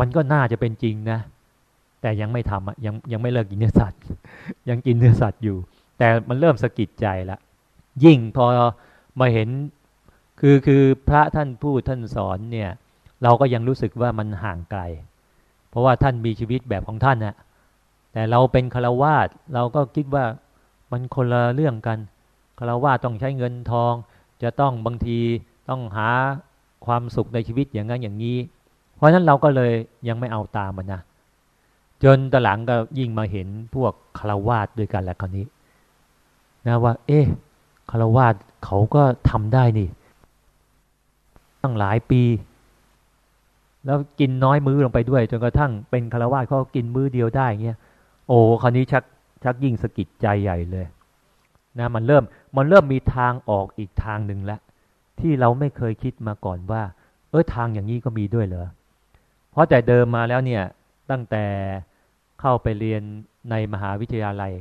มันก็น่าจะเป็นจริงนะ แต่ยังไม่ทำอะยังยังไม่เลิกกินเนื้อสัตว์ ยังกินเนื้อสัตว์อยู่ แต่มันเริ่มสะกิดใจละยิ่งพอมาเห็นคือคือพระท่านพูดท่านสอนเนี่ย เราก็ยังรู้สึกว่ามันห่างไกล เพราะว่าท่านมีชีวิตแบบของท่านนะแต่เราเป็นคารวาสเราก็คิดว่ามันคนละเรื่องกันคารวาสต้องใช้เงินทอง จะต้องบางทีต้องหาความสุขในชีวิตอย่างนั้นอย่างนี้ ราะฉะนั้นเราก็เลยยังไม่เอาตามมันนะจนตหลังก็ยิ่งมาเห็นพวกคารวาสด้วยกันแหล้วคราวนี้นะว่า เอ๊ะคารวาสเขาก็ทำได้นี่ ตั้งหลายปี แล้วกินน้อยมื้อลงไปด้วย จนกระทั่งเป็นคารวาสเขากินมื้อเดียวได้เงี้ยโอ้คราวนี้ชักชักยิ่งสะกิดใจใหญ่เลยนะมันเริ่มมันเริ่มมีทางออกอีกทางหนึ่งแล้วที่เราไม่เคยคิดมาก่อนว่า เออทางอย่างนี้ก็มีด้วยเหรอ เพราะแต่เดิมมาแล้วเนี่ยตั้งแต่เข้าไปเรียนในมหาวิทยาลัย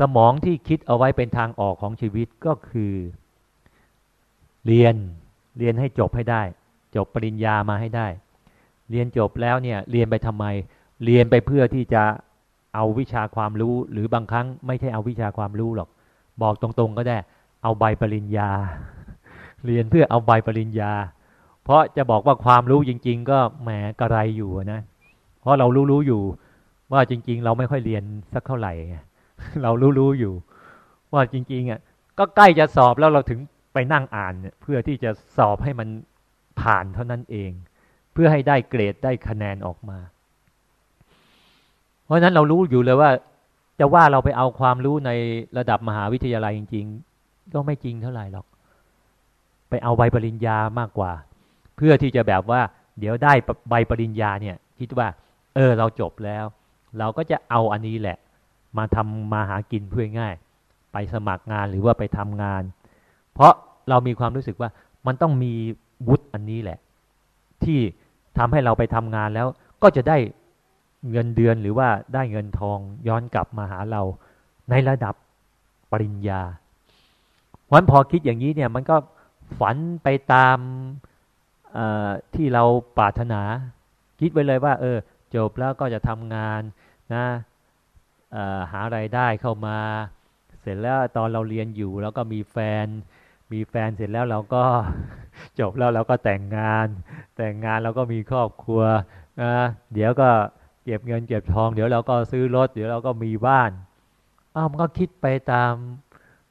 สมองที่คิดเอาไว้เป็นทางออกของชีวิตก็คือ เรียนเรียนให้จบให้ได้ จบปริญญามาให้ได้ เรียนจบแล้วเนี่ยเรียนไปทำไม เรียนไปเพื่อที่จะเอาวิชาความรู้ หรือบางครั้งไม่ใช่เอาวิชาความรู้หรอก บอกตรงๆก็ได้ เอาใบปริญญา เรียนเพื่อเอาใบปริญญา เพราะจะบอกว่าความรู้จริง ๆ ก็แหมกระไรอยู่นะ เพราะเรารู้ๆอยู่ ว่าจริง ๆ เราไม่ค่อยเรียนสักเท่าไหร่เรารู้ๆอยู่ ว่าจริงๆอะก็ใกล้จะสอบแล้วเราถึงไปนั่งอ่านเพื่อที่จะสอบให้มันผ่านเท่านั้นเอง เพื่อให้ได้เกรดได้คะแนนออกมา เพราะฉะนั้นเรารู้อยู่เลยว่า จะว่าเราไปเอาความรู้ในระดับมหาวิทยาลัยจริง ๆ ก็ไม่จริงเท่าไหร่หรอก ไปเอาใบปริญญามากกว่า เพื่อที่จะแบบว่า เดี๋ยวได้ใบปริญญาเนี่ยคิดว่า เออเราจบแล้ว เราก็จะเอาอันนี้แหละ มาทำมาหากินเพื่อง่าย ไปสมัครงานหรือว่าไปทำงาน เพราะเรามีความรู้สึกว่ามันต้องมีวุฒิอันนี้แหละ ที่ทำให้เราไปทำงานแล้ว ก็จะได้เงินเดือนหรือว่าได้เงินทองย้อนกลับมาหาเราในระดับปริญญาวันพอคิดอย่างนี้เนี่ยมันก็ฝันไปตาม ที่เราปรารถนา คิดไว้เลยว่า เออ จบแล้วก็จะทำงานนะหาไรายได้เข้ามา เสร็จแล้วตอนเราเรียนอยู่แล้วก็มีแฟน มีแฟนเสร็จแล้วเราก็จบแล้วเราก็แต่งงาน แต่งงานเราก็มีครอบครัวนะเดี๋ยวก็เก็บเงินเก็บทอง เดี๋ยวเราก็ซื้อรถ เดี๋ยวเราก็มีบ้านอ้าวมันก็คิดไปตาม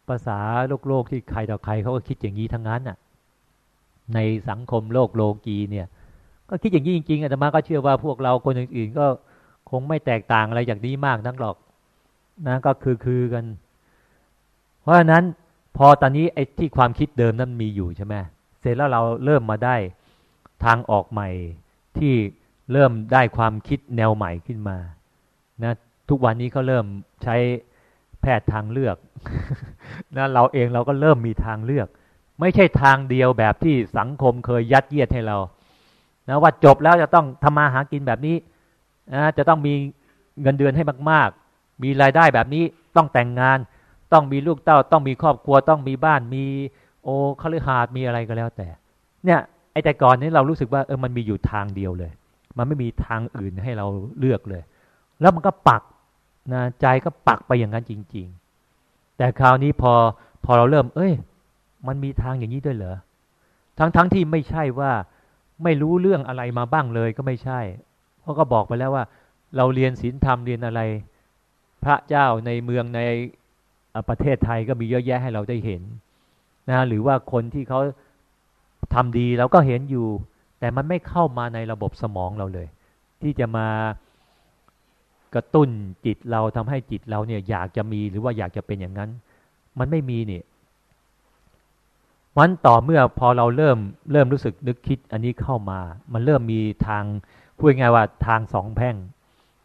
ภาษาโลกโลกที่ใครต่อใครเขาก็คิดอย่างนี้ทั้งนั้นอะ ในสังคมโลกโลกีเนี่ย ก็คิดอย่างนี้จริงๆอาตมาก็เชื่อว่าพวกเราคนอื่นๆ ก็คงไม่แตกต่างอะไรจากนี้มากนักหรอกนะก็คือคือกัน เพราะฉะนั้นพอตอนนี้ไอ้ที่ความคิดเดิมนั้นมีอยู่ใช่ไหมเสร็จแล้วเราเริ่มมาได้ทางออกใหม่ที่เริ่มได้ความคิดแนวใหม่ขึ้นมานะทุกวันนี้เขาเริ่มใช้แพทย์ทางเลือกนะเราเองเราก็เริ่มมีทางเลือก ไม่ใช่ทางเดียวแบบที่สังคมเคยยัดเยียดให้เรานะว่าจบแล้วจะต้องทำมาหากินแบบนี้นะจะต้องมีเงินเดือนให้มาก ๆ มีรายได้แบบนี้ต้องแต่งงาน ต้องมีลูกเต้า ต้องมีครอบครัว ต้องมีบ้านมี โอคฤหาสน์มีอะไรก็แล้วแต่ เนี่ยไอ้แต่ก่อนนี้เรารู้สึกว่าเออมันมีอยู่ทางเดียวเลย มันไม่มีทางอื่นให้เราเลือกเลย แล้วมันก็ปักนะใจก็ปักไปอย่างนั้นจริง ๆ แต่คราวนี้พอพอเราเริ่ม เอ้ย มันมีทางอย่างนี้ด้วยเหรอทั้งทั้งที่ไม่ใช่ว่าไม่รู้เรื่องอะไรมาบ้างเลยก็ไม่ใช่เพราะก็บอกไปแล้วว่า เราเรียนศีลธรรมเรียนอะไร พระเจ้าในเมืองในประเทศไทยก็มีเยอะแยะให้เราได้เห็นนะหรือว่าคนที่เขาทำดีเราก็เห็นอยู่ แต่มันไม่เข้ามาในระบบสมองเราเลย ที่จะมากระตุ้นจิตเราทำให้จิตเราเนี่ยอยากจะมีหรือว่าอยากจะเป็นอย่างนั้น มันไม่มีเนี่ย วันต่อเมื่อพอเราเริ่มเริ่มรู้สึกนึกคิดอันนี้เข้ามา มันเริ่มมีทางพูดง่ายว่าทางสองแพ่ง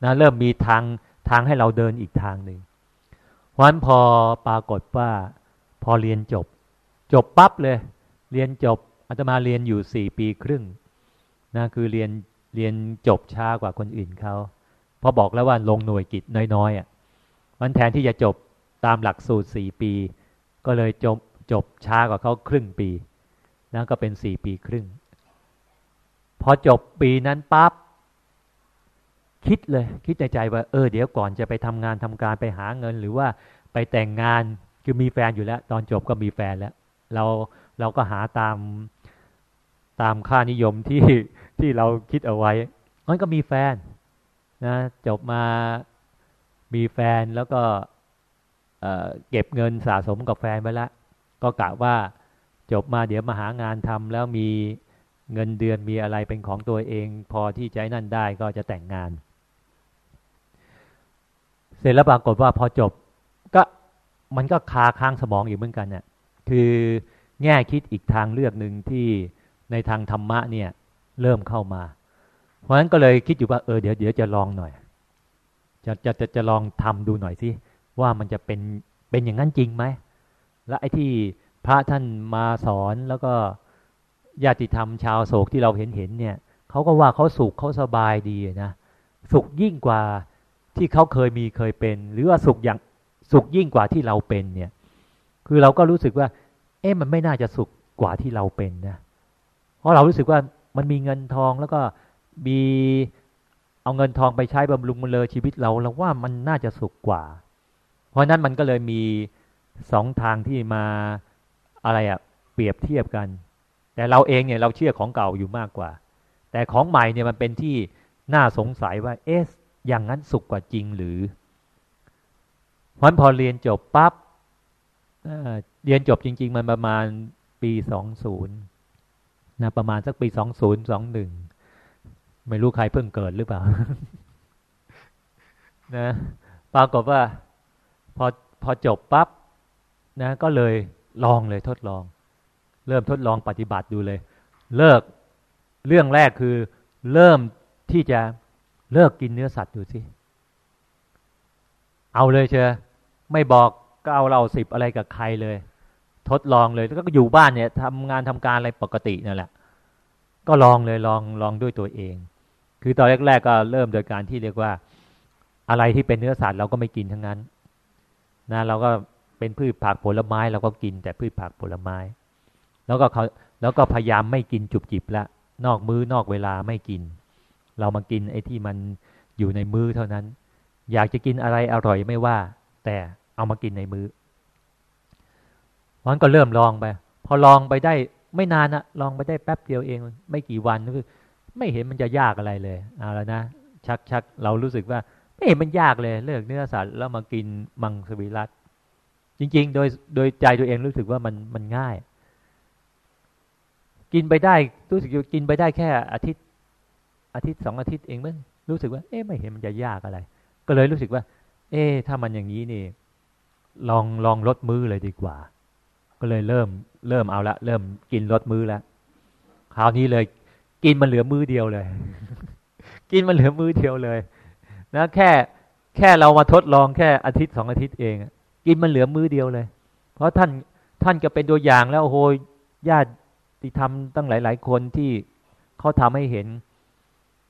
นะเริ่มมีทางทางให้เราเดินอีกทางหนึ่งวันพอปรากฏว่า พอเรียนจบ จบปั๊บเลย เรียนจบอาตมาเรียนอยู่สี่ปีครึ่งนะคือเรียนเรียนจบช้ากว่าคนอื่นเขาพอบอกแล้วว่าลงหน่วยกิจน้อยๆอะมันแทนที่จะจบตามหลักสูตรสี่ปี ก็เลยจบ จบช้ากว่าเขาครึ่งปีนะก็เป็นสี่ปีครึ่ง พอจบปีนั้นปั๊บคิดเลย คิดในใจว่าเออเดี๋ยวก่อนจะไปทำงานทำการไปหาเงิน หรือว่าไปแต่งงานคือมีแฟนอยู่แล้ว ตอนจบก็มีแฟนแล้ว เราเราก็หาตามตามค่านิยมที่ที่เราคิดเอาไว้มันก็มีแฟนนะจบมามีแฟนแล้วก็เก็บเงินสะสมกับแฟนไปแล้ว ก็กะว่าจบมาเดี๋ยวมาหางานทำแล้วมีเงินเดือนมีอะไรเป็นของตัวเอง พอที่จะนั่นได้ก็จะแต่งงาน เสร็จแล้วปรากฏว่าพอจบก็มันก็คาค้างสมองอยู่เหมือนกันเนี่ยคือแง่คิดอีกทางเลือกหนึ่งที่ในทางธรรมะเนี่ยเริ่มเข้ามา เพราะฉะนั้นก็เลยคิดอยู่ว่าเออเดี๋ยวเดี๋ยวจะลองหน่อย จะจะจะจะลองทำดูหน่อยสิว่ามันจะเป็นเป็นอย่างนั้นจริงไหม และไอ้ที่พระท่านมาสอนแล้วก็ญาติธรรมชาวโศกที่เราเห็นเห็นเนี่ยเขาก็ว่าเขาสุขเขาสบายดีนะสุขยิ่งกว่าที่เขาเคยมีเคยเป็น หรือว่าสุขอย่างสุขยิ่งกว่าที่เราเป็นเนี่ย คือเราก็รู้สึกว่า เอ๊ะมันไม่น่าจะสุขกว่าที่เราเป็นนะเพราะเรารู้สึกว่ามันมีเงินทองแล้วก็มีเอาเงินทองไปใช้บำรุงมันเลยชีวิตเราเราว่ามันน่าจะสุขกว่า เพราะนั้นมันก็เลยมี สองทางที่มาอะไรอะเปรียบเทียบกัน แต่เราเองเนี่ยเราเชื่อของเก่าอยู่มากกว่า แต่ของใหม่เนี่ยมันเป็นที่น่าสงสัยว่าเอ๊ะอย่างนั้นสุขกว่าจริงหรือเพราะพอเรียนจบปั๊บเรียนจบจริง ๆ มันประมาณปีสองศูนย์นะประมาณสักปีสองศูนย์สองหนึ่งไม่รู้ใครเพิ่งเกิดหรือเปล่า นะปรากฏว่า พอพอจบปั๊บ นะก็เลยลองเลยทดลอง เริ่มทดลองปฏิบัติดูเลย เลิกเรื่องแรกคือเริ่มที่จะเลิกกินเนื้อสัตว์ดูสิเอาเลยเชียไม่บอกก็เอาเราสิบอะไรกับใครเลย ทดลองเลยแล้วก็อยู่บ้านเนี่ยทำงานทำการอะไรปกตินั่นแหละ ก็ลองเลยลองลองด้วยตัวเอง คือตอนแรก ๆ ก็เริ่มโดยการที่เรียกว่า อะไรที่เป็นเนื้อสัตว์เราก็ไม่กินทั้งนั้นนะเราก็ เป็นพืชผักผลไม้เราก็กินแต่พืชผักผลไม้ แล้วก็เขาแล้วก็พยายามไม่กินจุบจิบละ นอกมือ้อนอกเวลาไม่กิน เรามากินไอ้ที่มันอยู่ในมือเท่านั้น อยากจะกินอะไรอร่อยไม่ว่า แต่เอามากินในมือวันก็เริ่มลองไป พอลองไปได้ไม่นานนะลองไปได้แป๊บเดียวเอง ไม่กี่วันก็คือไม่เห็นมันจะยากอะไรเลยเอาแล้วนะชักชักเรารู้สึกว่าไม่เห็นมันยากเลย เลิกเนื้อสัตว์แล้วมากินมังสวิรัต จริง ๆ โดยโดยใจตัวเองรู้สึกว่ามันมันง่าย กินไปได้รู้สึกกินไปได้แค่อาทิตย์ อาทิตย์สองอาทิตย์เองมั้งรู้สึกว่า เอ๊ะไม่เห็นมันจะยากอะไร ก็เลยรู้สึกว่า เอ๊ะถ้ามันอย่างนี้นี่ ลองลองลดมือเลยดีกว่า ก็เลยเริ่ม เริ่มเอาละเริ่มกินลดมือแล้วคราวนี้เลย กินมันเหลือมือเดียวเลย กินมันเหลือมือเดียวเลย นะ แค่แค่เรามาทดลองแค่อาทิตย์สองอาทิตย์เอง กินมันเหลือมือเดียวเลย เพราะท่านท่านก็เป็นตัวอย่างแล้วโอ้โหญาติธรรมตั้งหลาย ๆ คนที่เขาทำให้เห็น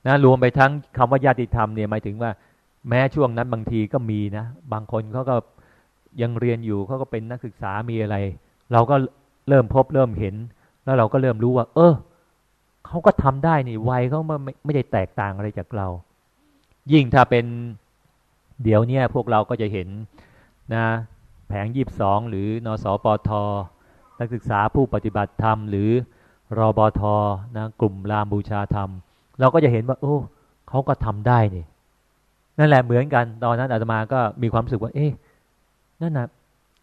นะรวมไปทั้งคำว่าญาติธรรมเนี่ยหมายถึงว่า แม้ช่วงนั้นบางทีก็มีนะ บางคนเขาก็ยังเรียนอยู่เขาก็เป็นนักศึกษามีอะไร เราก็เริ่มพบเริ่มเห็น แล้วเราก็เริ่มรู้ว่า เออเขาก็ทำได้นี่วัยเขาไม่ไม่ได้แตกต่างอะไรจากเรา ยิ่งถ้าเป็นเดี๋ยวนี้พวกเราก็จะเห็น นะแผงยีบสองหรือนสปทนักศึกษาผู้ปฏิบัติธรรม หรือรอบทนะกลุ่มรามบูชาธรรม เราก็จะเห็นว่า โอ้เขาก็ทำได้นี่นั่นแหละเหมือนกัน ตอนนั้นอาตมาก็มีความรู้สึกว่า เอ๊ะนั่นนะ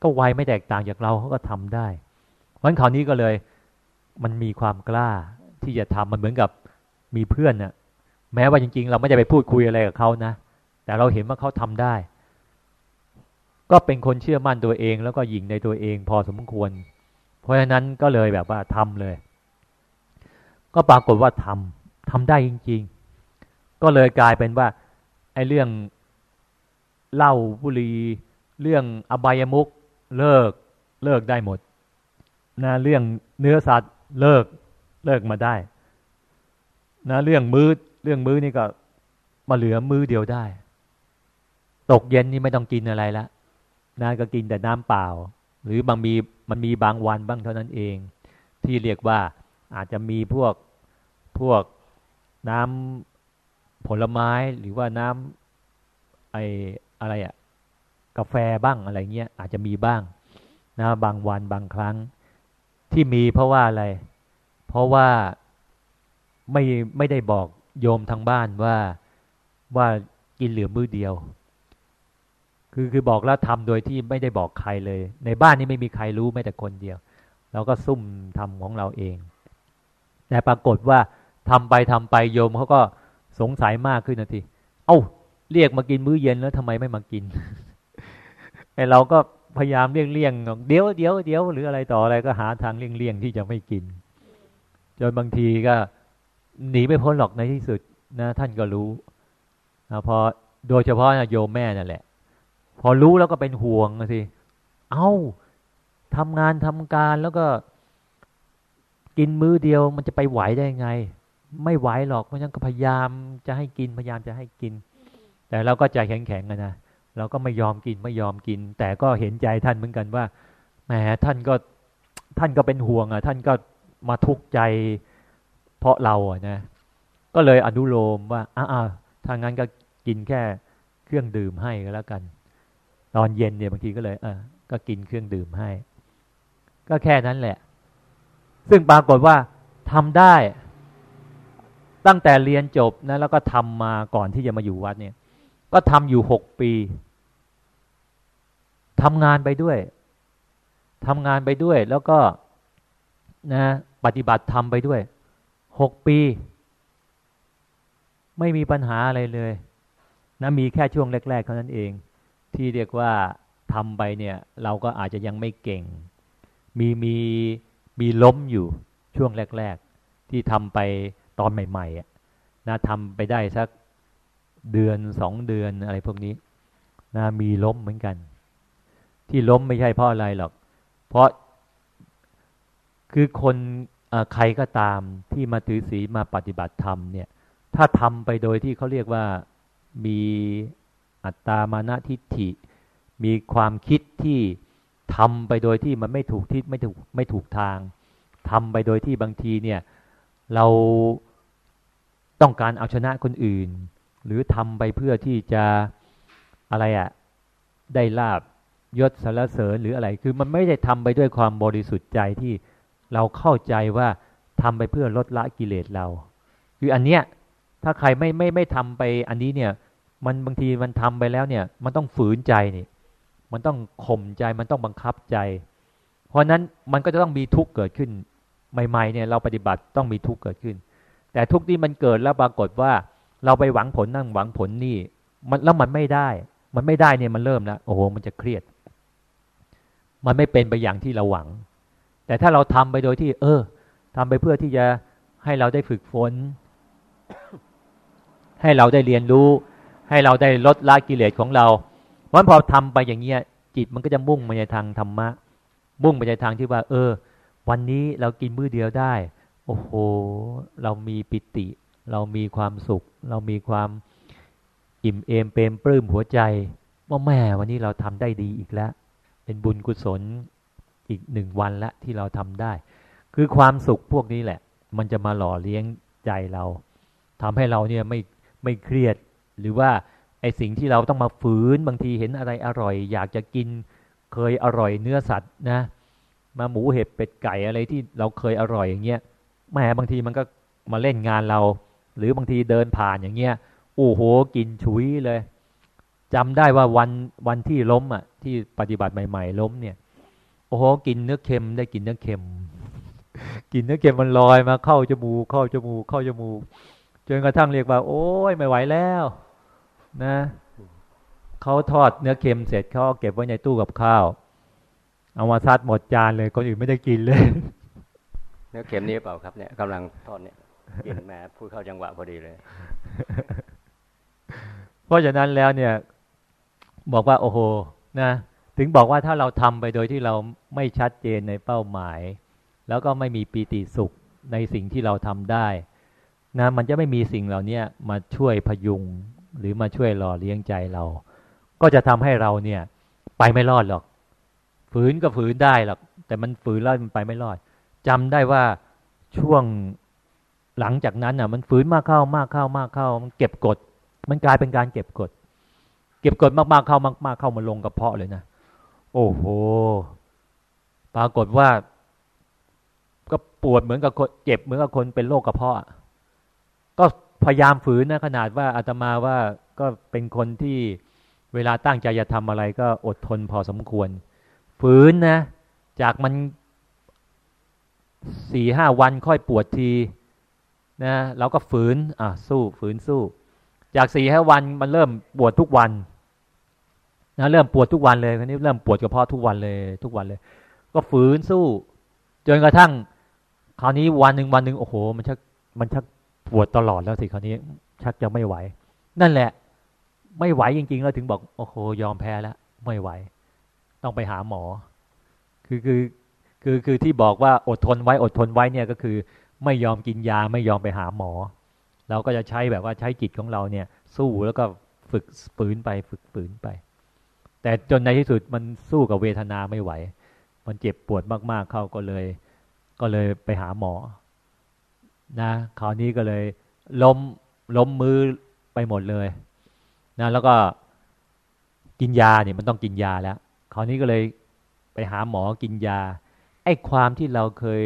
ก็วัยไม่แตกต่างจากเราเขาก็ทำได้เพราะฉะนั้นคราวนี้ก็เลย มันมีความกล้าที่จะทำมันเหมือนกับมีเพื่อนนะ่ะแม้ว่าจริง ๆ เราไม่ได้ไปพูดคุยอะไรกับเขานะแต่เราเห็นว่าเขาทำได้ ก็เป็นคนเชื่อมั่นตัวเอง แล้วก็หยิ่งในตัวเองพอสมควร เพราะฉะนั้นก็เลยแบบว่าทำเลย ก็ปรากฏว่าทำทำได้จริง ๆ ก็เลยกลายเป็นว่าไอ้เรื่องเหล้าบุหรี่เรื่องอบายมุกเลิกเลิกได้หมดนะเรื่องเนื้อสัตว์เลิกเลิกมาได้นะเรื่องมือ้อเรื่องมื้อนี่ก็มาเหลือมื้อเดียวได้ ตกเย็นนี่ไม่ต้องกินอะไรละ นะก็กินแต่น้ำเปล่า หรือบางมีมันมีบางวันบ้างเท่านั้นเอง ที่เรียกว่าอาจจะมีพวกพวกน้ำผลไม้หรือว่าน้ำไออะไรอะกาแฟบ้างอะไรเงี้ยอาจจะมีบ้างนะบางวันบางครั้งที่มีเพราะว่าอะไร เพราะว่าไม่ไม่ได้บอกโยมทางบ้านว่าว่ากินเหลือมือเดียว คือคือบอกแล้วทำโดยที่ไม่ได้บอกใครเลย ในบ้านนี้ไม่มีใครรู้แม้แต่คนเดียว เราก็ซุ่มทำของเราเอง แต่ปรากฏว่าทำไปทำไปโยมเขาก็สงสัยมากขึ้นนะที เอา้าเรียกมากินมื้อเย็นแล้วทำไมไม่มากินไอเราก็พยายามเลี่ยงเลี่ยงเดี๋ยวเดี๋ยวเดี๋ยวหรืออะไรต่ออะไรก็หาทางเลี่ยงเลี่ยงที่จะไม่กิน จนบางทีก็หนีไม่พ้นหรอกในที่สุดนะ ท่านก็รู้นะพอโดยเฉพาะนะโยมแม่นั่นแหละ พอรู้แล้วก็เป็นห่วงสิ เอา้าทำงานทำการแล้วก็ กินมื้อเดียวมันจะไปไหวได้ไง ไม่ไหวหรอกเพราะฉะนั้นก็พยายามจะให้กินพยายามจะให้กิน แต่เราก็ใจแข็งๆกันนะเราก็ไม่ยอมกินไม่ยอมกิน แต่ก็เห็นใจท่านเหมือนกันว่าแหมท่านก็ท่านก็เป็นห่วงอะ ท่านก็มาทุกข์ใจ เพราะเราอะนะ ก็เลยอนุโลมว่าอ้าถ้างั้นก็กินแค่เครื่องดื่มให้ก็แล้วกัน ตอนเย็นเนี่ยบางทีก็เลย เออก็กินเครื่องดื่มให้ ก็แค่นั้นแหละ ซึ่งปรากฏว่าทำได้ตั้งแต่เรียนจบนะแล้วก็ทำมาก่อนที่จะมาอยู่วัดเนี่ย ก็ทำอยู่หกปีทำงานไปด้วยทำงานไปด้วย แล้วก็นะปฏิบัติทำไปด้วยหกปี ไม่มีปัญหาอะไรเลยนะมีแค่ช่วงแรก ๆ เท่านั้นเอง ที่เรียกว่าทำไปเนี่ยเราก็อาจจะยังไม่เก่ง มีมีมีล้มอยู่ช่วงแรก ๆ ที่ทำไปตอนใหม่ๆนะทำไปได้สักเดือนสองเดือนอะไรพวกนี้นะมีล้มเหมือนกัน ที่ล้มไม่ใช่เพราะอะไรหรอก เพราะคือคนใครก็ตามที่มาถือศีลมาปฏิบัติธรรมเนี่ย ถ้าทำไปโดยที่เขาเรียกว่ามี อัตตามานะทิฏฐิ มีความคิดที่ทำไปโดยที่มันไม่ถูกทิศไม่ถูกไม่ถูกทางทำไปโดยที่บางทีเนี่ยเราต้องการเอาชนะคนอื่น หรือทำไปเพื่อที่จะอะไรอะ่ะได้ลาบยศสารเสริญหรืออะไร คือมันไม่ได้ทำไปด้วยความบริสุทธิ์ใจที่เราเข้าใจว่าทำไปเพื่อลดละกิเลสเรา คืออันเนี้ยถ้าใครไม่ไม่ไม่ทำไปอันนี้เนี่ย มันบางทีมันทำไปแล้วเนี่ย มันต้องฝืนใจนี่ มันต้องข่มใจมันต้องบังคับใจ เพราะนั้นมันก็จะต้องมีทุกข์เกิดขึ้น ใหม่ ๆ เนี่ย เราปฏิบัติต้องมีทุกข์เกิดขึ้น แต่ทุกข์ที่มันเกิดแล้วปรากฏว่า เราไปหวังผลนั่งหวังผลนี่ มันแล้วมันไม่ได้ มันไม่ได้เนี่ยมันเริ่มแล้วโอ้โหมันจะเครียด มันไม่เป็นไปอย่างที่เราหวัง แต่ถ้าเราทำไปโดยที่ เออทำไปเพื่อที่จะให้เราได้ฝึกฝน ให้เราได้เรียนรู้ ให้เราได้ลดละกิเลสของเราเพราะพอทำไปอย่างเงี้ยจิตมันก็จะมุ่งไปในทางธรรมะ มุ่งไปในทางที่ว่า เออ วันนี้เรากินมื้อเดียวได้ โอ้โห เรามีปิติ เรามีความสุข เรามีความอิ่มเอมเปรมปลื้มหัวใจ ว่าแม่วันนี้เราทำได้ดีอีกแล้ว เป็นบุญกุศลอีกหนึ่งวันละที่เราทำได้ คือความสุขพวกนี้แหละ มันจะมาหล่อเลี้ยงใจเราทำให้เราเนี่ยไม่ไม่เครียด หรือว่าไอสิ่งที่เราต้องมาฝืนบางทีเห็นอะไรอร่อย อยากจะกินเคยอร่อยเนื้อสัตว์นะ มาหมูเห็บเป็ดไก่อะไรที่เราเคยอร่อยอย่างเงี้ยแหมบางทีมันก็มาเล่นงานเรา หรือบางทีเดินผ่านอย่างเงี้ยโอ้โหกินฉุยเลยจำได้ว่าวันวันที่ล้มอะ ที่ปฏิบัติใหม่ ๆ ล้มเนี่ย โอ้โหกินเนื้อเค็มได้กินเนื้อเค็ม กินเนื้อเค็มมันลอยมาเข้าจมูกเข้าจมูกเข้าจมูกจนกระทั่งเรียกว่า โอ้ยไม่ไหวแล้ว นะเขาทอดเนื้อเค็มเสร็จเขาเก็บไว้ในตู้กับข้าว เอามาซัดหมดจานเลยคนอื่นไม่ได้กินเลย เนื้อเค็มนี้เปล่าครับเนี่ยกำลังทอดเนี่ยกินแหมพูดเข้าจังหวะพอดีเลย เพราะฉะนั้นแล้วเนี่ย บอกว่าโอ้โหนะถึงบอกว่าถ้าเราทำไปโดยที่เราไม่ชัดเจนในเป้าหมาย แล้วก็ไม่มีปีติสุขในสิ่งที่เราทำได้นะมันจะไม่มีสิ่งเหล่านี้มาช่วยพยุง หรือมาช่วยหล่อเลี้ยงใจเรา ก็จะทำให้เราเนี่ย ไปไม่รอดหรอก ฝืนก็ฝืนได้หรอก แต่มันฝืนแล้วมันไปไม่รอดจำได้ว่าช่วงหลังจากนั้นอะ มันฝืนมากเข้ามากเข้ามากเข้า มันเก็บกด มันกลายเป็นการเก็บกด เก็บกดมากๆเข้ามากๆเข้ามาลงกระเพาะเลยนะโอ้โหปรากฏว่า ก็ปวดเหมือนกับคนเจ็บเหมือนกับคนเป็นโรคกระเพาะก็ พยายามฝืนนะขนาดว่าอาตมาว่าก็เป็นคนที่เวลาตั้งใจจะทำอะไรก็อดทนพอสมควร ฝืนนะ จากมันสี่ห้าวันค่อยปวดทีนะเราก็ฝืนอะสู้ฝืนสู้ จากสี่ห้าวันมันเริ่มปวดทุกวันนะเริ่มปวดทุกวันเลยคราวนี้เริ่มปวดกระเพาะทุกวันเลยทุกวันเลย ก็ฝืนสู้ จนกระทั่ง คราวนี้วันหนึ่งวันหนึ่งโอ้โห มันชักมันชัก ปวดตลอดแล้วสิคราวนี้ ชักจะไม่ไหว นั่นแหละ ไม่ไหวจริง ๆ แล้วถึงบอกโอ้โหยอมแพ้แล้วไม่ไหว ต้องไปหาหมอ คือคือคือคือที่บอกว่าอดทนไว้อดทนไว้เนี่ยก็คือ ไม่ยอมกินยาไม่ยอมไปหาหมอ เราก็จะใช้แบบว่าใช้จิตของเราเนี่ย สู้แล้วก็ฝึกฝืนไปฝึกฝืนไป แต่จนในที่สุดมันสู้กับเวทนาไม่ไหว มันเจ็บปวดมากๆ เขาก็เลย ก็เลยไปหาหมอ นะคราวนี้ก็เลย ล้มล้มมือไปหมดเลยนะแล้วก็กินยาเนี่ยมันต้องกินยาแล้วคราวนี้ก็เลยไปหาหมอกินยาไอ้ความที่เราเคย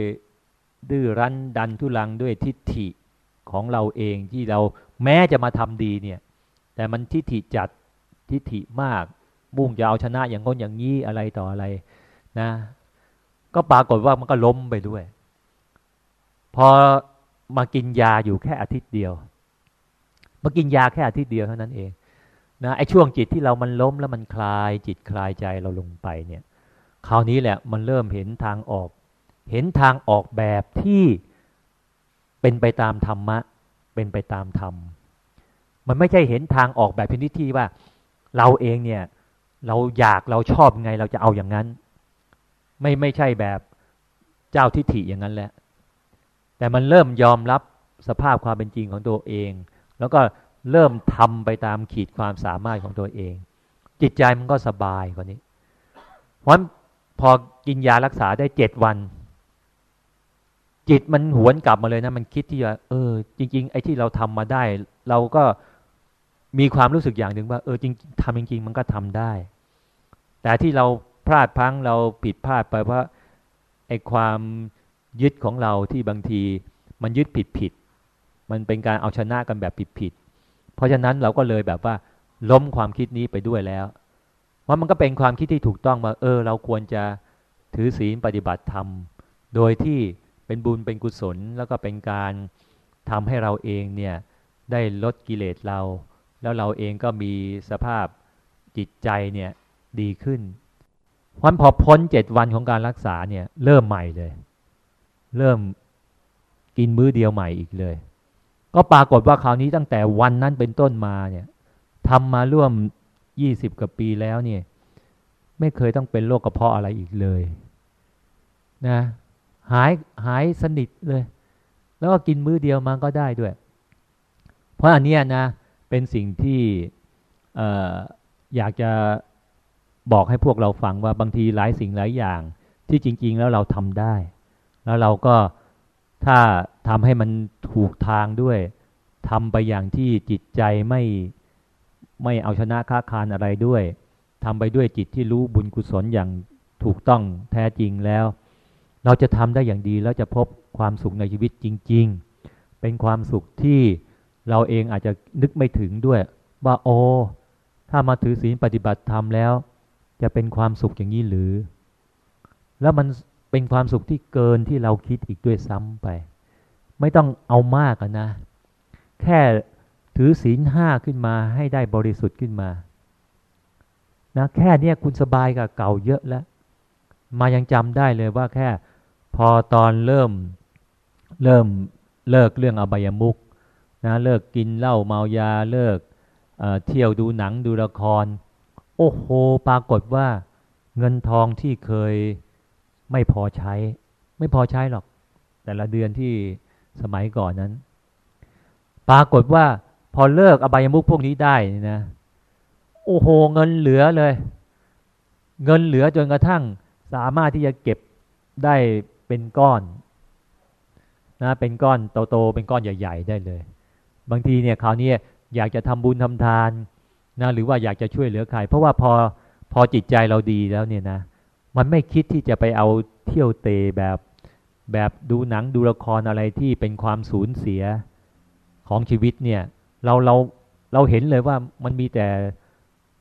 ดื้อรั้นดันทุลังด้วยทิฏฐิของเราเองที่เราแม้จะมาทำดีเนี่ย แต่มันทิฏฐิจัดทิฏฐิมากมุ่งจะเอาชนะอย่างง้นอย่างนี้อะไรต่ออะไรนะ ก็ปรากฏว่ามันก็ล้มไปด้วย พอ มากินยาอยู่แค่อาทิตย์เดียว มากินยาแค่อาทิตย์เดียวเท่านั้นเองนะไอ้ช่วงจิตที่เรามันล้มแล้วมันคลายจิตคลายใจเราลงไปเนี่ยคราวนี้แหละมันเริ่มเห็นทางออก เห็นทางออกแบบที่เป็นไปตามธรรมะ เป็นไปตามธรรม มันไม่ใช่เห็นทางออกแบบพินิจที่ว่า เราเองเนี่ย เราอยากเราชอบไงเราจะเอาอย่างนั้น ไม่ไม่ใช่แบบเจ้าทิฏฐิอย่างนั้นแหละ แต่มันเริ่มยอมรับสภาพความเป็นจริงของตัวเอง แล้วก็เริ่มทำไปตามขีดความสามารถของตัวเอง จิตใจมันก็สบายกว่านี้ เพราะพอกินยารักษาได้เจ็ดวัน จิตมันหวนกลับมาเลยนะ มันคิดที่ว่าเออ จริง ๆ ไอ้ที่เราทำมาได้ เราก็มีความรู้สึกอย่างหนึ่งว่า เออจริงทำจริง ๆ มันก็ทำได้ แต่ที่เราพลาดพังเราผิดพลาดไปเพราะไอ้ความ ยึดของเราที่บางทีมันยึดผิดผิด มันเป็นการเอาชนะกันแบบผิดผิด เพราะฉะนั้นเราก็เลยแบบว่า ล้มความคิดนี้ไปด้วยแล้วว่ามันก็เป็นความคิดที่ถูกต้องว่าเออ เราควรจะถือศีลปฏิบัติธรรม โดยที่เป็นบุญเป็นกุศล แล้วก็เป็นการทำให้เราเองเนี่ยได้ลดกิเลสเรา แล้วเราเองก็มีสภาพจิตใจเนี่ยดีขึ้นวันพอพ้นเจ็ดวันของการรักษาเนี่ยเริ่มใหม่เลย เริ่มกินมื้อเดียวใหม่อีกเลย ก็ปรากฏว่าคราวนี้ตั้งแต่วันนั้นเป็นต้นมาเนี่ยทำมาร่วมยี่สิบกว่าปีแล้วเนี่ย ไม่เคยต้องเป็นโรคกระเพาะอะไรอีกเลยนะหายหายสนิทเลย แล้วก็กินมื้อเดียวมันก็ได้ด้วย เพราะอันนี้นะเป็นสิ่งที่อยากจะบอกให้พวกเราฟังว่าบางทีหลายสิ่งหลายอย่างที่จริง ๆ แล้วเราทำได้ แล้วเราก็ถ้าทำให้มันถูกทางด้วยทำไปอย่างที่จิตใจไม่ไม่เอาชนะค้าคานอะไรด้วยทำไปด้วยจิตที่รู้บุญกุศลอย่างถูกต้องแท้จริงแล้ว เราจะทำได้อย่างดีแล้วจะพบความสุขในชีวิตจริง ๆ เป็นความสุขที่เราเองอาจจะนึกไม่ถึงด้วย ว่าโอ้ถ้ามาถือศีลปฏิบัติธรรมแล้ว จะเป็นความสุขอย่างนี้หรือ แล้วมัน เป็นความสุขที่เกินที่เราคิดอีกด้วยซ้ำไป ไม่ต้องเอามากนะ แค่ถือศีลห้าขึ้นมาให้ได้บริสุทธิ์ขึ้นมา นะแค่เนี้ยคุณสบายกับเก่าเยอะแล้ว มายังจำได้เลยว่าแค่พอตอนเริ่มเริ่มเลิกเรื่องอบายมุกนะเลิกกินเหล้าเมายาเลิกเเที่ยวดูหนังดูละคร โอ้โห ปรากฏว่าเงินทองที่เคย ไม่พอใช้ ไม่พอใช้หรอก แต่ละเดือนที่สมัยก่อนนั้น ปรากฏว่าพอเลิกอบายมุขพวกนี้ได้นะโอ้โหเงินเหลือเลย เงินเหลือจนกระทั่งสามารถที่จะเก็บได้เป็นก้อนนะเป็นก้อนโตๆเป็นก้อนใหญ่ ๆ ได้เลย บางทีเนี่ยคราวนี้อยากจะทำบุญทำทานนะหรือว่าอยากจะช่วยเหลือใครเพราะว่าพอพอจิตใจเราดีแล้วเนี่ยนะ มันไม่คิดที่จะไปเอาเที่ยวเตะแบบ แบบดูหนังดูละครอะไรที่เป็นความสูญเสียของชีวิตเนี่ย เราเราเราเห็นเลยว่ามันมีแต่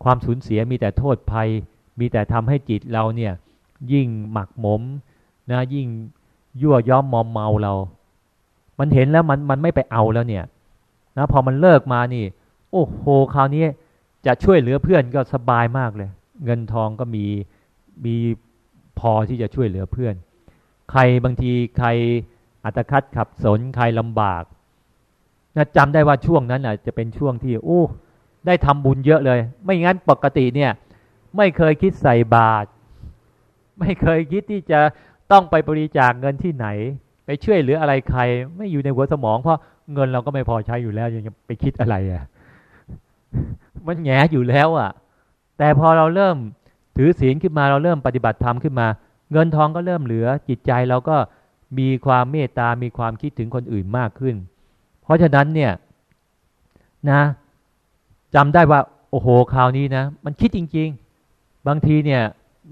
ความสูญเสียมีแต่โทษภัย มีแต่ทำให้จิตเราเนี่ย ยิ่งหมักหมมนะยิ่งยั่วย้อมมอมเมาเรา มันเห็นแล้วมันมันไม่ไปเอาแล้วเนี่ยนะพอมันเลิกมานี่ โอ้โหคราวนี้จะช่วยเหลือเพื่อนก็สบายมากเลย เงินทองก็มี มีพอที่จะช่วยเหลือเพื่อน ใครบางทีใครอัตคัดขับสนใครลำบากนะจำได้ว่าช่วงนั้นอะจะเป็นช่วงที่โอ้ได้ทำบุญเยอะเลย ไม่งั้นปกติเนี่ย ไม่เคยคิดใส่บาตรไม่เคยคิดที่จะต้องไปบริจาคเงินที่ไหน ไปช่วยเหลืออะไรใคร ไม่อยู่ในหัวสมองเพราะเงินเราก็ไม่พอใช้อยู่แล้วยังไปคิดอะไรอะ มันแงอยู่แล้วอะ แต่พอเราเริ่ม ถือศีลขึ้นมาเราเริ่มปฏิบัติธรรมขึ้นมา เงินทองก็เริ่มเหลือจิตใจเราก็มีความเมตตา มีความคิดถึงคนอื่นมากขึ้น เพราะฉะนั้นเนี่ยนะจำได้ว่าโอ้โหคราวนี้นะ มันคิดจริง ๆ บางทีเนี่ย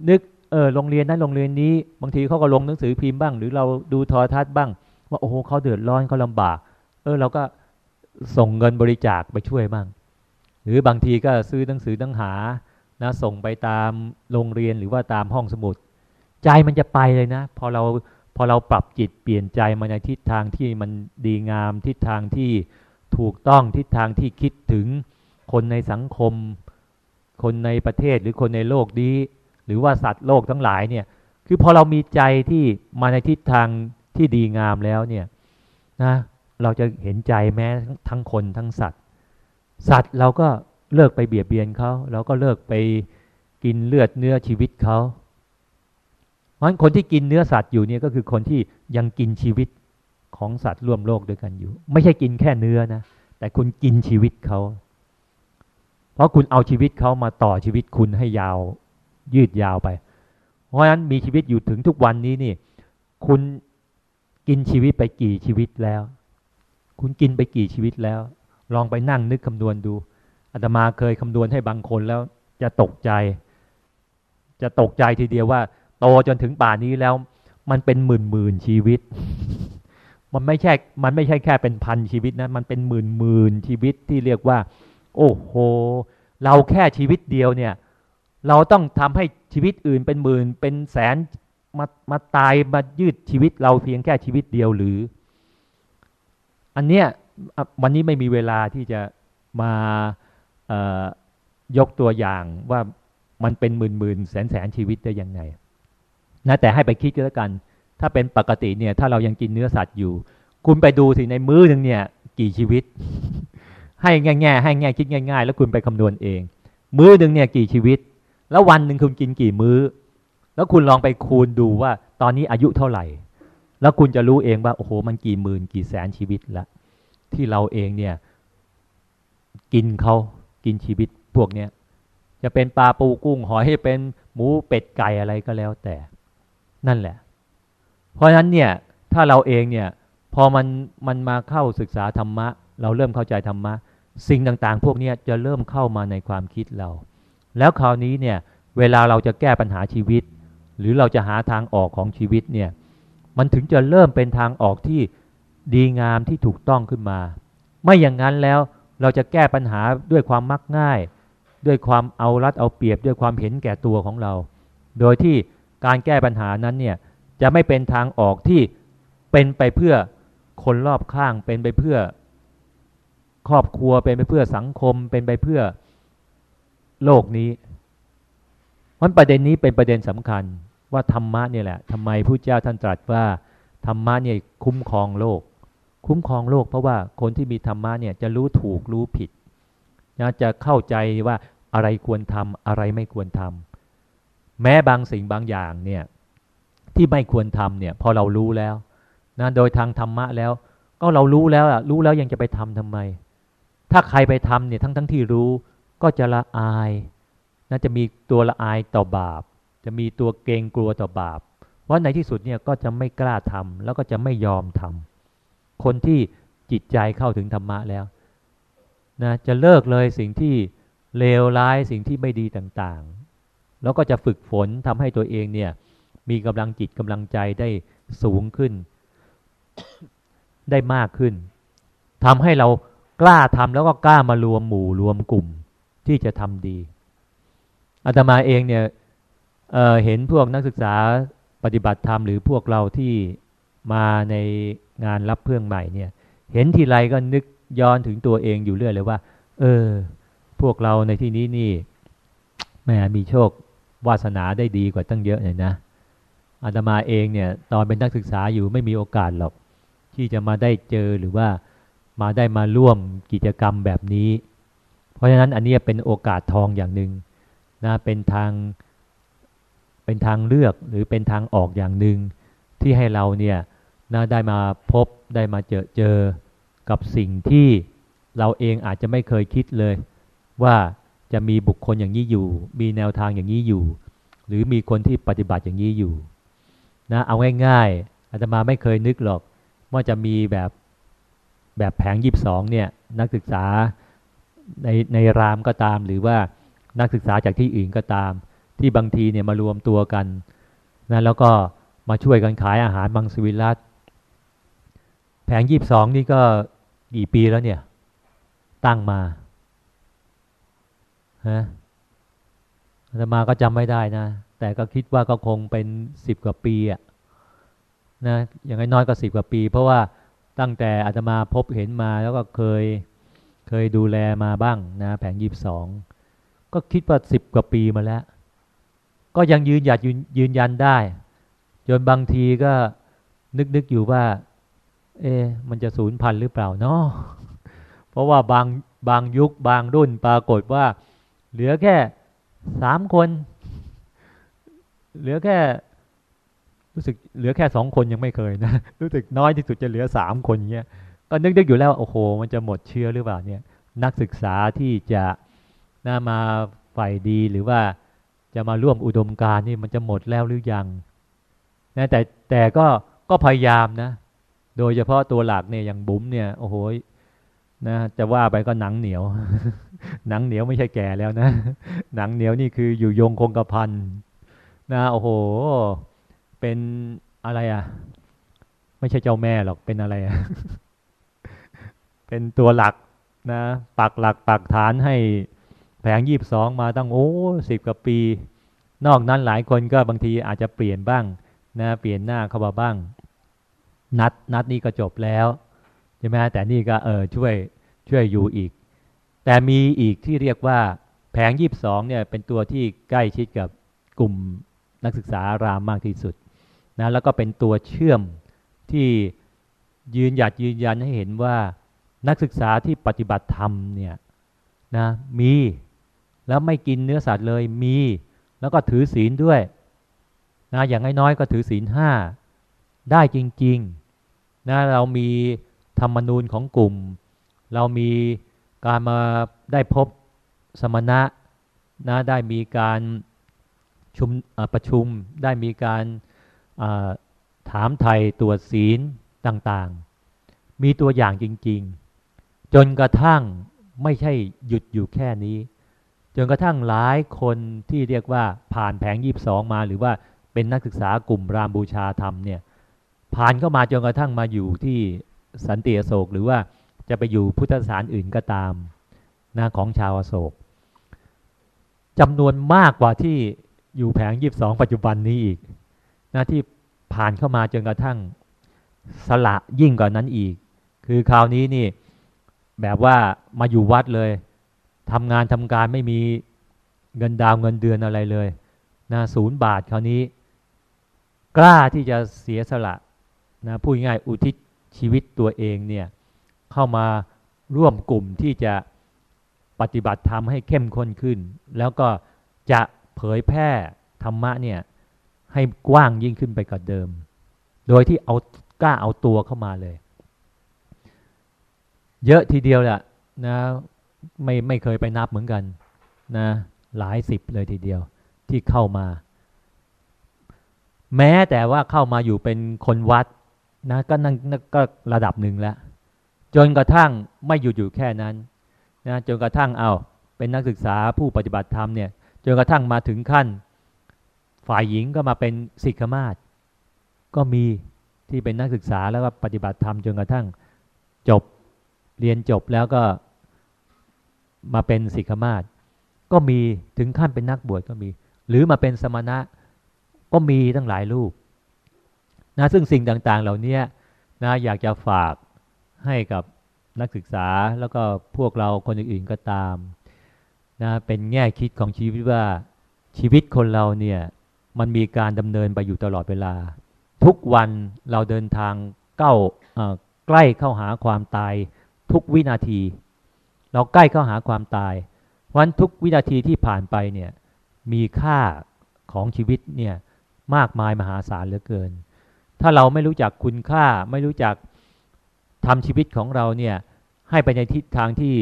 นึกเออโรงเรียนนั้นโรงเรียนนี้ บางทีเขาก็ลงหนังสือพิมพ์บ้าง หรือเราดูโทรทัศน์บ้าง ว่าโอ้โหเขาเดือดร้อนเขาลำบาก เออเราก็ส่งเงินบริจาคไปช่วยบ้าง หรือบางทีก็ซื้อหนังสือตั้งหา นะส่งไปตามโรงเรียนหรือว่าตามห้องสมุด ใจมันจะไปเลยนะ พอเราพอเราปรับจิตเปลี่ยนใจมาในทิศทางที่มันดีงาม ทิศทางที่ถูกต้องทิศทางที่คิดถึงคนในสังคม คนในประเทศหรือคนในโลกนี้ หรือว่าสัตว์โลกทั้งหลายเนี่ย คือพอเรามีใจที่มาในทิศทางที่ดีงามแล้วเนี่ยนะเราจะเห็นใจแม้ทั้งคนทั้งสัตว์ สัตว์เราก็ เลิกไปเบียดเบียนเขาเราก็เลิกไปกินเลือดเนื้อชีวิตเขาเพราะฉะนั้นคนที่กินเนื้อสัตว์อยู่เนี่ยก็คือคนที่ยังกินชีวิตของสัตว์ร่วมโลกด้วยกันอยู่ ไม่ใช่กินแค่เนื้อนะแต่คุณกินชีวิตเขา เพราะคุณเอาชีวิตเขามาต่อชีวิตคุณให้ยาวยืดยาวไป เพราะฉะนั้นมีชีวิตอยู่ถึงทุกวันนี้นี่ คุณกินชีวิตไปกี่ชีวิตแล้ว คุณกินไปกี่ชีวิตแล้ว ลองไปนั่งนึกคำนวณดู อาตมาเคยคำนวณให้บางคนแล้วจะตกใจ จะตกใจทีเดียวว่า โตจนถึงป่านี้แล้ว มันเป็นหมื่นหมื่นชีวิต มันไม่ใช่มันไม่ใช่แค่เป็นพันชีวิตนะ มันเป็นหมื่นหมื่นชีวิตที่เรียกว่า โอ้โห เราแค่ชีวิตเดียวเนี่ย เราต้องทำให้ชีวิตอื่นเป็นหมื่นเป็นแสนมามาตายมายืดชีวิตเราเพียงแค่ชีวิตเดียวหรือ อันเนี้ยวันนี้ไม่มีเวลาที่จะมา ยกตัวอย่างว่ามันเป็นหมื่นหมื่นแสนแสนชีวิตได้ยังไงนะแต่ให้ไปคิดก็แล้วกัน ถ้าเป็นปกติเนี่ย ถ้าเรายังกินเนื้อสัตว์อยู่ คุณไปดูสิในมื้อหนึ่งเนี่ย กี่ชีวิต ให้ง่ายๆให้ง่ายคิดง่าย ๆ แล้วคุณไปคำนวณเอง มื้อหนึ่งเนี่ยกี่ชีวิต แล้ววันหนึ่งคุณกินกี่มื้อ แล้วคุณลองไปคูณดูว่าตอนนี้อายุเท่าไหร่ แล้วคุณจะรู้เองว่าโอ้โหมันกี่หมื่นกี่แสนชีวิตละที่เราเองเนี่ย กินเขา กินชีวิตพวกเนี้ยจะเป็นปลาปูกุ้งหอยให้เป็นหมูเป็ดไก่อะไรก็แล้วแต่ นั่นแหละ เพราะฉะนั้นเนี่ยถ้าเราเองเนี่ยพอมันมันมาเข้าศึกษาธรรมะ เราเริ่มเข้าใจธรรมะ สิ่งต่างๆ พวกนี้จะเริ่มเข้ามาในความคิดเรา แล้วคราวนี้เนี่ยเวลาเราจะแก้ปัญหาชีวิต หรือเราจะหาทางออกของชีวิตเนี่ยมันถึงจะเริ่มเป็นทางออกที่ดีงามที่ถูกต้องขึ้นมา ไม่อย่างนั้นแล้ว เราจะแก้ปัญหาด้วยความมักง่าย ด้วยความเอารัดเอาเปรียบด้วยความเห็นแก่ตัวของเรา โดยที่การแก้ปัญหานั้นเนี่ยจะไม่เป็นทางออกที่เป็นไปเพื่อคนรอบข้าง เป็นไปเพื่อ ครอบครัวเป็นไปเพื่อสังคม เป็นไปเพื่อโลกนี้มันประเด็นนี้เป็นประเด็นสำคัญว่าธรรมะเนี่ยแหละทำไมพระเจ้าท่านตรัสว่าธรรมะเนี่ยคุ้มครองโลก คุ้มครองโลกเพราะว่าคนที่มีธรรมะเนี่ยจะรู้ถูกรู้ผิดนะจะเข้าใจว่าอะไรควรทำอะไรไม่ควรทำแม้บางสิ่งบางอย่างเนี่ยที่ไม่ควรทำเนี่ยพอเรารู้แล้วนะโดยทางธรรมะแล้ว ก็เรารู้แล้วอะรู้แล้วยังจะไปทำทำไม ถ้าใครไปทำเนี่ยทั้งทั้งที่รู้ก็จะละอายน่าจะมีตัวละอายต่อบาป จะมีตัวเกรงกลัวต่อบาปว่าในที่สุดเนี่ยก็จะไม่กล้าทำแล้วก็จะไม่ยอมทำ คนที่จิตใจเข้าถึงธรรมะแล้วนะจะเลิกเลยสิ่งที่เลวร้ายสิ่งที่ไม่ดีต่างๆ แล้วก็จะฝึกฝนทำให้ตัวเองเนี่ยมีกำลังจิตกำลังใจได้สูงขึ้น ได้มากขึ้นทำให้เรากล้าทำแล้วก็กล้ามารวมหมู่รวมกลุ่มที่จะทำดีอาตมาเองเนี่ยเเห็นพวกนักศึกษาปฏิบัติธรรมหรือพวกเราที่มาใน งานรับเพื่องใหม่เนี่ย เห็นทีไรก็นึกย้อนถึงตัวเองอยู่เรื่อยเลยว่า เออ พวกเราในที่นี้นี่แม่มีโชควาสนาได้ดีกว่าตั้งเยอะเลยนะอาตมาเองเนี่ย ตอนเป็นนักศึกษาอยู่ไม่มีโอกาสหรอก ที่จะมาได้เจอหรือว่ามาได้มาร่วมกิจกรรมแบบนี้ เพราะฉะนั้นอันนี้เป็นโอกาสทองอย่างหนึ่งนะเป็นทางเป็นทางเลือกหรือเป็นทางออกอย่างหนึ่งที่ให้เราเนี่ย นะได้มาพบได้มาเจอเจอกับสิ่งที่เราเองอาจจะไม่เคยคิดเลย ว่าจะมีบุคคลอย่างนี้อยู่ มีแนวทางอย่างนี้อยู่ หรือมีคนที่ปฏิบัติอย่างนี้อยู่นะเอาง่ายๆอาตมาไม่เคยนึกหรอก ว่าจะมีแบบแบบแผงยีบสองเนี่ยนักศึกษาในในรามก็ตาม หรือว่านักศึกษาจากที่อื่นก็ตาม ที่บางทีเนี่ยมารวมตัวกันนะแล้วก็มาช่วยกันขายอาหารมังสวิรัต แผงยี่บสองนี่ก็กี่ปีแล้วเนี่ย ตั้งมาฮะอาตมาก็จำไม่ได้นะ แต่ก็คิดว่าก็คงเป็นสิบกว่าปีอะนะ อย่างน้อยก็สิบกว่าปี เพราะว่าตั้งแต่อาตมาพบเห็นมาแล้วก็เคยเคยดูแลมาบ้างนะ แผงยีบสองก็คิดว่าสิบกว่าปีมาแล้ว ก็ยังยืนหยัดยืนยันได้จนบางทีก็นึกนึกอยู่ว่า เอ๊มันจะสูญพันธุ์หรือเปล่าเนาะเพราะว่าบางบางยุคบางรุ่นปรากฏว่า เหลือแค่สามคน เหลือแค่ รู้สึกเหลือแค่สองคนยังไม่เคยนะรู้สึกน้อยที่สุดจะเหลือสามคนเงี้ยก็นึกนึกอยู่แล้วโอ้โห มันจะหมดเชื้อหรือเปล่าเนี่ย นักศึกษาที่จะน่ามาฝ่ายดีหรือว่าจะมาร่วมอุดมการนี่มันจะหมดแล้วหรือยังนะแต่แต่ก็ก็พยายามนะ โดยเฉพาะตัวหลักเนี่ยอย่างบุ๋มเนี่ยโอ้โหนะจะว่าไปก็หนังเหนียว หนังเหนียวไม่ใช่แก่แล้วนะ หนังเหนียวนี่คืออยู่ยงคงกระพันนะโอ้โห เป็นอะไรอะ ไม่ใช่เจ้าแม่หรอกเป็นอะไรอะ เป็นตัวหลักนะปักหลักปักฐานให้แผงยีบสองมาตั้งโอ้สิบกว่าปี นอกนั้นหลายคนก็บางทีอาจจะเปลี่ยนบ้างนะเปลี่ยนหน้าเข้ามาบ้าง นัดนัดนี้ก็จบแล้วใช่ไหมแต่นี่ก็เออช่วยช่วยอยู่อีก แต่มีอีกที่เรียกว่าแผงยีบสองเนี่ยเป็นตัวที่ใกล้ชิดกับกลุ่มนักศึกษารามมากที่สุดนะแล้วก็เป็นตัวเชื่อมที่ยืนหยัดยืนยันให้เห็นว่านักศึกษาที่ปฏิบัติธรรมเนี่ยนะมีแล้วไม่กินเนื้อสัตว์เลยมี แล้วก็ถือศีลด้วยนะอย่างน้อยๆก็ถือศีลห้า ได้จริงๆนะเรามีธรรมนูญของกลุ่ม เรามีการมาได้พบสมณะนะได้มีการชุมประชุมได้มีการถามไทยตรวจศีลต่างๆ มีตัวอย่างจริง ๆ จนกระทั่งไม่ใช่หยุดอยู่แค่นี้ จนกระทั่งหลายคนที่เรียกว่าผ่านแผงยีบสองมาหรือว่าเป็นนักศึกษากลุ่มรามบูชาธรรมเนี่ย ผ่านเข้ามาจนกระทั่งมาอยู่ที่สันติอโศก หรือว่าจะไปอยู่พุทธสถานอื่นก็ตามนะของชาวอโศกจำนวนมากกว่าที่อยู่แผงยีิบสองปัจจุบันนี้อีกนะที่ผ่านเข้ามาจนกระทั่งสละยิ่งกว่านั้นอีก คือคราวนี้นี่แบบว่ามาอยู่วัดเลยทำงานทำการไม่มีเงินดาวเงินเดือนอะไรเลยนะศูนย์บาทคราวนี้ กล้าที่จะเสียสละ นะพูดง่ายอุทิศชีวิตตัวเองเนี่ยเข้ามาร่วมกลุ่มที่จะปฏิบัติธรรมให้เข้มข้นขึ้น แล้วก็จะเผยแพร่ธรรมะเนี่ยให้กว้างยิ่งขึ้นไปกว่าเดิม โดยที่เอากล้าเอาตัวเข้ามาเลย เยอะทีเดียวแหละนะไม่ไม่เคยไปนับเหมือนกันนะหลายสิบเลยทีเดียวที่เข้ามา แม้แต่ว่าเข้ามาอยู่เป็นคนวัด นะก็นั่นก็ระดับหนึ่งแล้ว จนกระทั่งไม่หยุดอยู่แค่นั้นนะจนกระทั่งเอาเป็นนักศึกษาผู้ปฏิบัติธรรมเนี่ยจนกระทั่งมาถึงขั้น ฝ่ายหญิงก็มาเป็นศิกขมาศก็มีที่เป็นนักศึกษาแล้วก็ปฏิบัติธรรมจนกระทั่งจบเรียนจบแล้วก็มาเป็นศิกขมาศก็มีถึงขั้นเป็นนักบวชก็มี หรือมาเป็นสมณะก็มีตั้งหลายรูป นะซึ่งสิ่งต่างๆ เหล่านี้นะอยากจะฝากให้กับนักศึกษาแล้วก็พวกเราคนอื่นๆก็ตามนะเป็นแง่คิดของชีวิตว่าชีวิตคนเราเนี่ยมันมีการดำเนินไปอยู่ตลอดเวลา ทุกวันเราเดินทางเก้าใกล้เข้าหาความตาย ทุกวินาที เราใกล้เข้าหาความตายวันทุกวินาทีที่ผ่านไปเนี่ยมีค่าของชีวิตเนี่ยมากมายมหาศาลเหลือเกิน ถ้าเราไม่รู้จักคุณค่า ไม่รู้จักทำชีวิตของเราเนี่ยให้ไปในทิศทางที่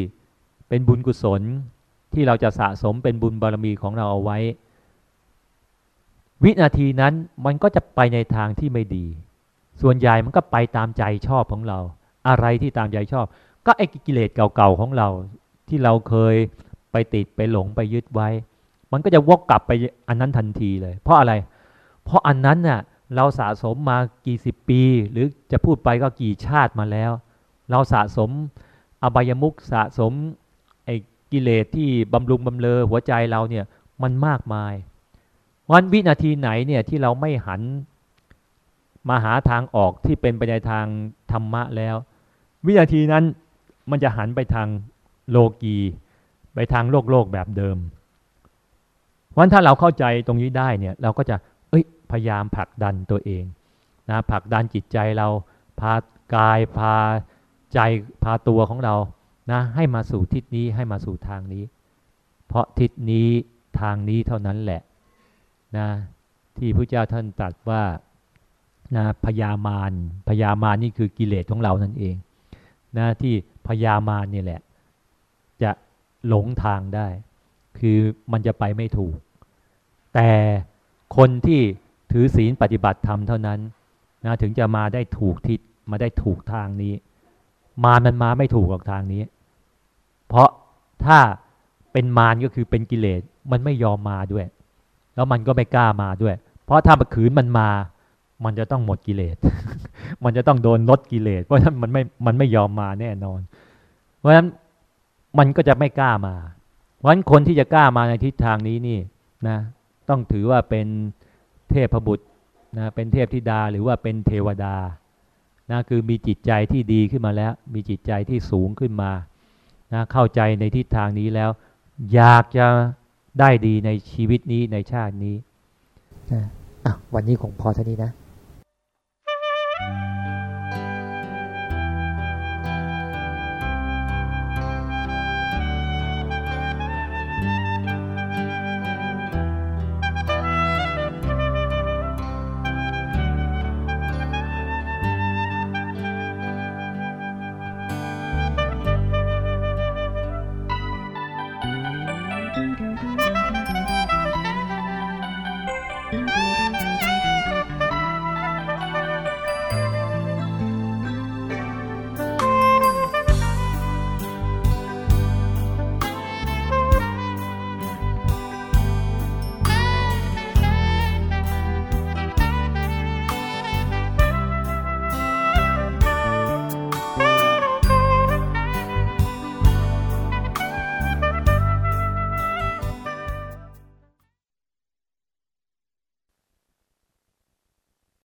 เป็นบุญกุศลที่เราจะสะสมเป็นบุญบารมีของเราเอาไว้ วินาทีนั้นมันก็จะไปในทางที่ไม่ดี ส่วนใหญ่มันก็ไปตามใจชอบของเรา อะไรที่ตามใจชอบ ก็ไอ้กิเลสเก่าๆของเรา ที่เราเคยไปติดไปหลงไปยึดไว้ มันก็จะวกกลับไปอันนั้นทันทีเลย เพราะอะไร เพราะอันนั้นน่ะ เราสะสมมากี่สิบปี หรือจะพูดไปก็กี่ชาติมาแล้ว เราสะสมอบายมุกสะสมไอ้กิเลสที่บำรุงบำเลอหัวใจเราเนี่ยมันมากมาย วันวินาทีไหนเนี่ยที่เราไม่หันมาหาทางออกที่เป็นไปในทางธรรมะแล้ว วินาทีนั้นมันจะหันไปทางโลกี ไปทางโลกโลกแบบเดิมวันถ้าเราเข้าใจตรงนี้ได้เนี่ยเราก็จะ พยายามผลักดันตัวเองนะผลักดันจิตใจเราพากายพาใจพาตัวของเรานะให้มาสู่ทิศนี้ให้มาสู่ทางนี้ เพราะทิศนี้ทางนี้เท่านั้นแหละนะที่พระเจ้าท่านตรัสว่านะพยามารพยามารนี่คือกิเลสของเรานั่นเองนะที่พยามารนี่แหละ จะหลงทางได้ คือมันจะไปไม่ถูก แต่คนที่ ถือศีลปฏิบัติธรรมเท่านั้นนะถึงจะมาได้ถูกทิศมาได้ถูกทางนี้ มารมันมาไม่ถูกหรอกทางนี้ เพราะถ้าเป็นมารก็คือเป็นกิเลสมันไม่ยอมมาด้วย แล้วมันก็ไม่กล้ามาด้วย เพราะถ้ามันขืนมันมา มันจะต้องหมดกิเลส มันจะต้องโดนลดกิเลส เพราะฉะนั้นมันไม่มันไม่ยอมมาแน่นอน เพราะฉะนั้นมันก็จะไม่กล้ามา เพราะฉะนั้นคนที่จะกล้ามาในทิศทางนี้นี่นะ ต้องถือว่าเป็น เทพบุตรนะเป็นเทพธิดาหรือว่าเป็นเทวดานะคือมีจิตใจที่ดีขึ้นมาแล้ว มีจิตใจที่สูงขึ้นมานะเข้าใจในทิศทางนี้แล้ว อยากจะได้ดีในชีวิตนี้ในชาตินี้นะอะวันนี้คงพอเท่านี้นะ